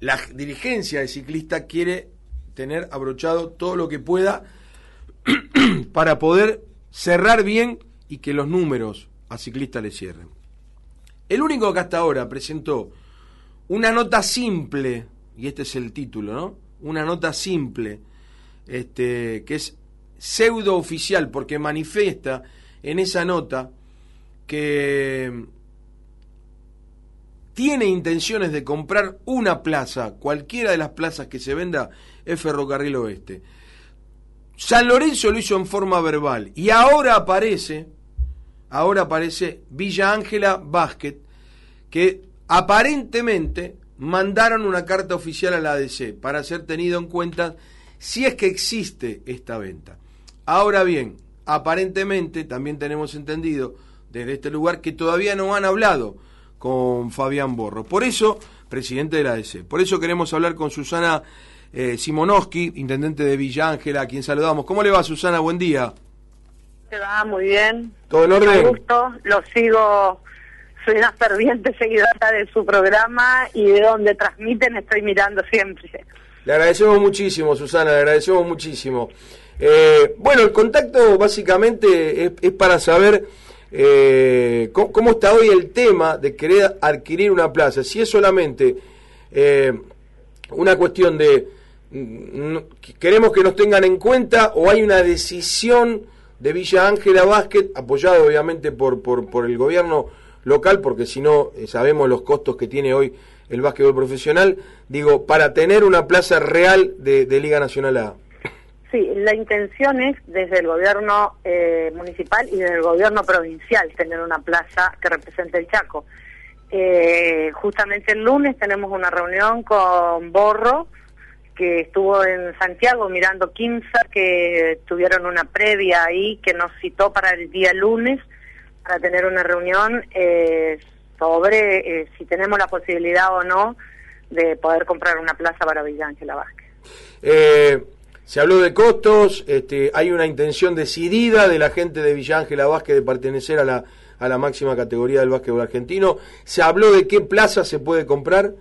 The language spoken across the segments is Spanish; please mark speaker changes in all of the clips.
Speaker 1: la dirigencia de ciclista quiere tener abrochado todo lo que pueda para poder cerrar bien y que los números a ciclista le cierren. El único que hasta ahora presentó una nota simple, y este es el título, ¿no? Una nota simple, este, que es pseudo oficial, porque manifiesta en esa nota que tiene intenciones de comprar una plaza, cualquiera de las plazas que se venda, es Ferrocarril Oeste. San Lorenzo lo hizo en forma verbal y ahora aparece, ahora aparece Villa Ángela Basket, que aparentemente mandaron una carta oficial a la ADC para ser tenido en cuenta si es que existe esta venta. Ahora bien, aparentemente también tenemos entendido desde este lugar que todavía no han hablado con Fabián Borro. Por eso, presidente de la ADC. Por eso queremos hablar con Susana eh, Simonowski, intendente de Villa Ángela, a quien saludamos. ¿Cómo le va, Susana? Buen día.
Speaker 2: Se va muy bien.
Speaker 1: ¿Todo en orden?
Speaker 2: gusto, lo sigo. Soy una ferviente seguidora de su programa y de donde transmiten estoy mirando siempre.
Speaker 1: Le agradecemos muchísimo, Susana, le agradecemos muchísimo. Eh, bueno, el contacto básicamente es para saber eh, ¿cómo, está hoy el tema de querer adquirir una plaza? Si es solamente eh, una cuestión de mm, queremos que nos tengan en cuenta o hay una decisión de Villa Ángela Básquet, apoyado obviamente por, por, el gobierno local, porque si no eh, sabemos los costos que tiene hoy el básquetbol profesional, digo, para tener una plaza real de Liga Nacional A.
Speaker 2: Sí, la intención es desde el gobierno eh, municipal y desde el gobierno provincial tener una plaza que represente el Chaco. Eh, justamente el lunes tenemos una reunión con Borro, que estuvo en Santiago mirando Quimsa, que tuvieron una previa ahí que nos citó para el día lunes para tener una reunión eh, sobre si tenemos la posibilidad o no de poder comprar una plaza para Villa Ángela Vázquez.
Speaker 1: Se habló de costos, este, hay una intención decidida de la gente de Villa Ángela Vázquez de pertenecer a la, a la máxima categoría del básquetbol argentino. ¿Se habló de qué plaza se puede comprar?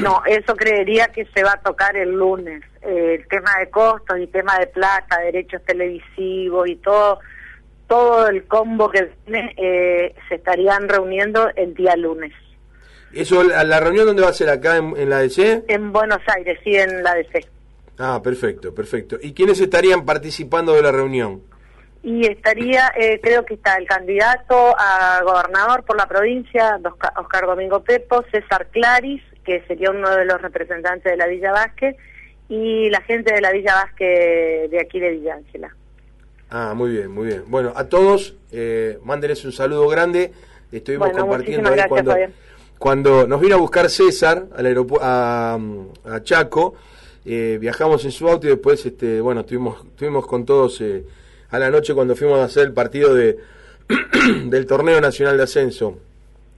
Speaker 2: No, eso creería que se va a tocar el lunes. Eh, el tema de costos y tema de plata, derechos televisivos y todo, todo el combo que viene eh, se estarían reuniendo el día lunes.
Speaker 1: ¿Eso, la reunión dónde va a ser? ¿Acá en, en la DC?
Speaker 2: En Buenos Aires, sí, en la DC.
Speaker 1: Ah, perfecto, perfecto. ¿Y quiénes estarían participando de la reunión?
Speaker 2: Y estaría, eh, creo que está el candidato a gobernador por la provincia, Oscar Domingo Pepo, César Claris, que sería uno de los representantes de la Villa Vázquez, y la gente de la Villa Vázquez de aquí de Villa Ángela.
Speaker 1: Ah, muy bien, muy bien. Bueno, a todos, eh, mándenles un saludo grande. Estuvimos compartiendo ahí cuando, cuando nos vino a buscar César al aeropuerto a Chaco eh, viajamos en su auto y después, este, bueno, estuvimos, estuvimos con todos eh, a la noche cuando fuimos a hacer el partido de del torneo nacional de ascenso.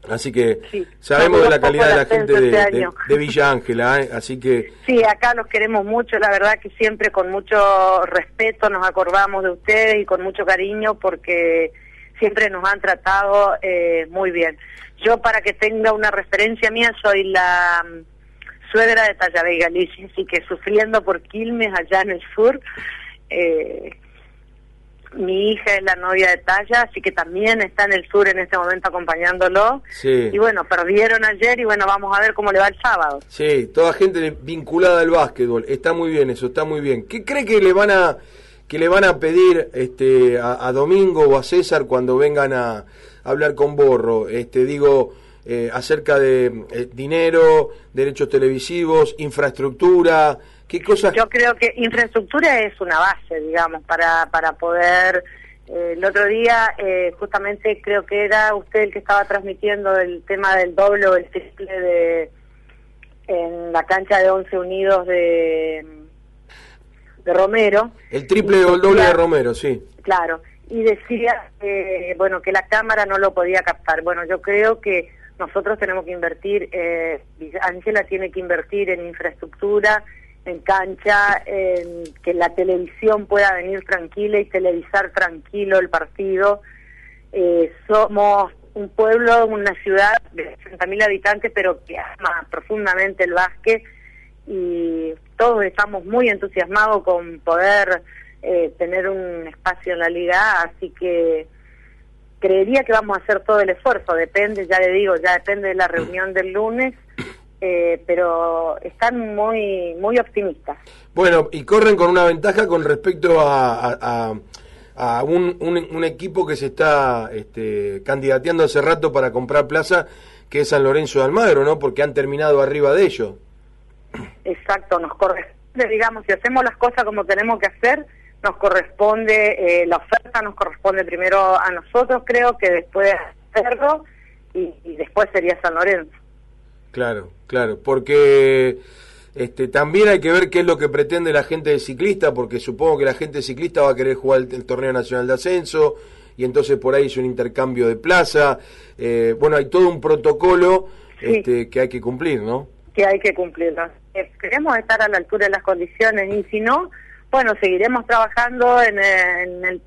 Speaker 1: Así que sabemos de la calidad de la gente de, este de, Villa Ángela, ¿eh? así que...
Speaker 2: Sí, acá los queremos mucho, la verdad que siempre con mucho respeto nos acordamos de ustedes y con mucho cariño porque siempre nos han tratado muy bien. Yo para que tenga una referencia mía soy la suegra de Talla y Galicia, así que sufriendo por Quilmes allá en el sur. Eh, mi hija es la novia de Talla, así que también está en el sur en este momento acompañándolo. Y bueno, perdieron ayer y bueno, vamos a ver cómo le va el sábado.
Speaker 1: Sí, toda gente vinculada al básquetbol. Está muy bien eso, está muy bien. ¿Qué cree que le van a que le van a pedir este a, Domingo o a César cuando vengan a hablar con Borro? Este digo, eh, acerca de eh, dinero, derechos televisivos, infraestructura, qué cosas.
Speaker 2: Yo creo que infraestructura es una base, digamos, para para poder. Eh, el otro día, justamente creo que era usted el que estaba transmitiendo el tema del doble o el triple de en la cancha de Once Unidos de de Romero.
Speaker 1: El triple o el doble de Romero, sí.
Speaker 2: Claro. Y decía, bueno, que la cámara no lo podía captar. Bueno, yo creo que nosotros tenemos que invertir, eh, Ángela tiene que invertir en infraestructura, en cancha, en que la televisión pueda venir tranquila y televisar tranquilo el partido. Eh, somos un pueblo, una ciudad de 60.000 habitantes, pero que ama profundamente el básquet y todos estamos muy entusiasmados con poder eh, tener un espacio en la liga, así que creería que vamos a hacer todo el esfuerzo, depende, ya le digo, ya depende de la reunión del lunes, eh, pero están muy muy optimistas.
Speaker 1: Bueno, y corren con una ventaja con respecto a, a, un, un, equipo que se está este, candidateando hace rato para comprar plaza, que es San Lorenzo de Almagro, ¿no? Porque han terminado arriba de ellos.
Speaker 2: Exacto, nos corresponde, digamos, si hacemos las cosas como tenemos que hacer, nos corresponde, eh, la oferta nos corresponde primero a nosotros, creo que después a Cerro y, después sería San Lorenzo.
Speaker 1: Claro, claro, porque este, también hay que ver qué es lo que pretende la gente de ciclista, porque supongo que la gente de ciclista va a querer jugar el, torneo nacional de ascenso y entonces por ahí es un intercambio de plaza. Eh, bueno, hay todo un protocolo este, que hay que cumplir, ¿no?
Speaker 2: Que hay que cumplirlo. Eh, queremos estar a la altura de las condiciones y si no, bueno, seguiremos trabajando en, en el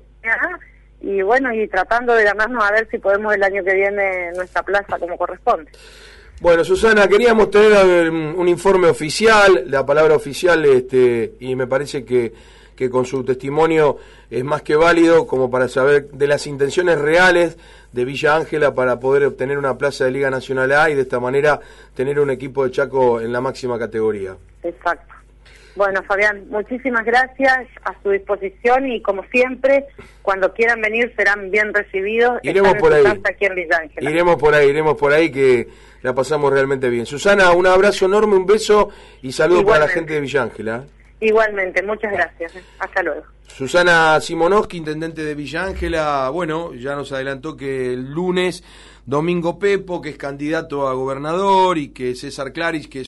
Speaker 2: y bueno, y tratando de ganarnos a ver si podemos el año que viene nuestra plaza como corresponde.
Speaker 1: Bueno, Susana, queríamos tener un informe oficial, la palabra oficial, este, y me parece que, que con su testimonio es más que válido como para saber de las intenciones reales de Villa Ángela para poder obtener una plaza de Liga Nacional A y de esta manera tener un equipo de Chaco en la máxima categoría.
Speaker 2: Exacto. Bueno, Fabián, muchísimas gracias, a su disposición y como siempre, cuando quieran venir serán bien recibidos.
Speaker 1: Iremos por ahí. Aquí en Villa. Iremos por ahí, iremos por ahí que la pasamos realmente bien. Susana, un abrazo enorme, un beso y saludos para la gente de Villa Ángela.
Speaker 2: Igualmente, muchas gracias. Hasta luego.
Speaker 1: Susana Simonoski, intendente de Villa Ángela, bueno, ya nos adelantó que el lunes Domingo Pepo, que es candidato a gobernador, y que César Claris, que es